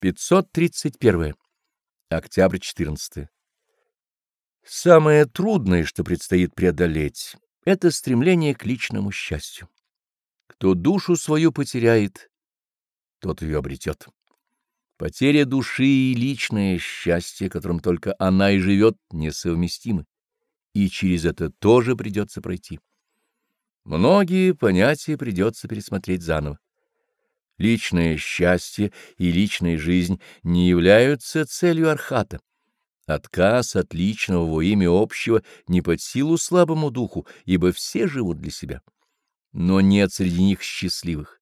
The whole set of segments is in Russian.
531. Октябрь 14. Самое трудное, что предстоит преодолеть, это стремление к личному счастью. Кто душу свою потеряет, тот ее обретет. Потеря души и личное счастье, которым только она и живет, несовместимы, и через это тоже придется пройти. Многие понятия придется пересмотреть заново. Личное счастье и личная жизнь не являются целью архата. Отказ от личного во имя общего не под силу слабому духу, ибо все живут для себя. Но нет среди них счастливых.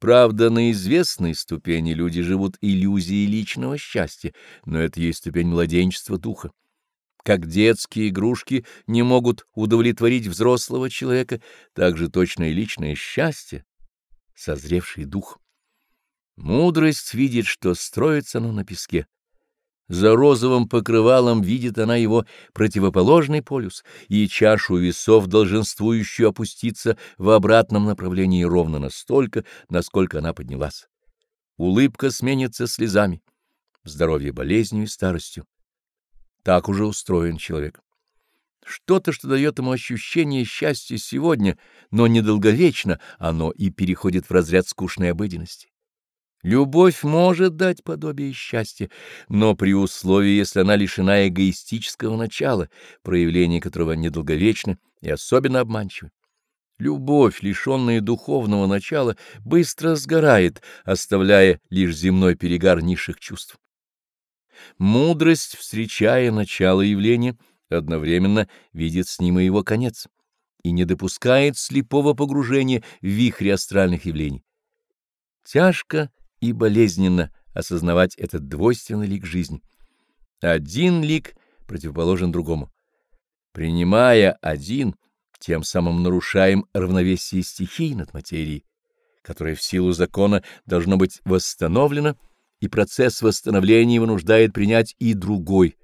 Правда, на известной ступени люди живут иллюзией личного счастья, но это есть ступень младенчества духа. Как детские игрушки не могут удовлетворить взрослого человека, так же точно и личное счастье созревший дух. Мудрость видит, что строится оно на песке. За розовым покрывалом видит она его противоположный полюс, и чашу весов, долженствующую опуститься в обратном направлении ровно настолько, насколько она поднялась. Улыбка сменится слезами, здоровье болезнью и старостью. Так уже устроен человек. Что-то, что дает ему ощущение счастья сегодня, но недолговечно, оно и переходит в разряд скучной обыденности. Любовь может дать подобие счастья, но при условии, если она лишена эгоистического начала, проявление которого недолговечно и особенно обманчиво. Любовь, лишенная духовного начала, быстро сгорает, оставляя лишь земной перегар низших чувств. Мудрость, встречая начало явления, — одновременно видит с ним и его конец и не допускает слепого погружения в вихри астральных явлений. Тяжко и болезненно осознавать этот двойственный лик жизни. Один лик противоположен другому. Принимая один, тем самым нарушаем равновесие стихий над материей, которое в силу закона должно быть восстановлено, и процесс восстановления вынуждает принять и другой,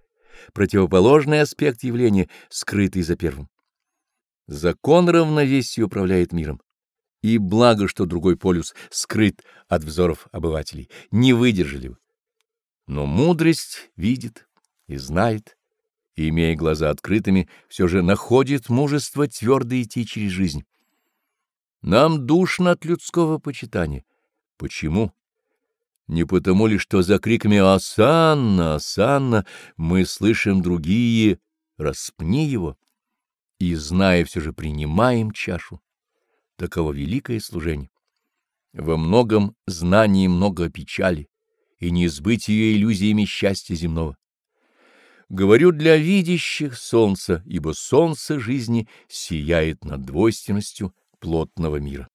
противоположный аспект явления, скрытый за первым. Закон равновесия управляет миром. И благо, что другой полюс скрыт от взоров обывателей, не выдержали бы. Но мудрость видит и знает, и, имея глаза открытыми, все же находит мужество твердо идти через жизнь. Нам душно от людского почитания. Почему? Не потому ли, что за криками «Асанна! Асанна!» мы слышим другие «Распни его!» и, зная, все же принимаем чашу. Таково великое служение. Во многом знании много печали, и не ее иллюзиями счастья земного. Говорю для видящих солнца, ибо солнце жизни сияет над двойственностью плотного мира.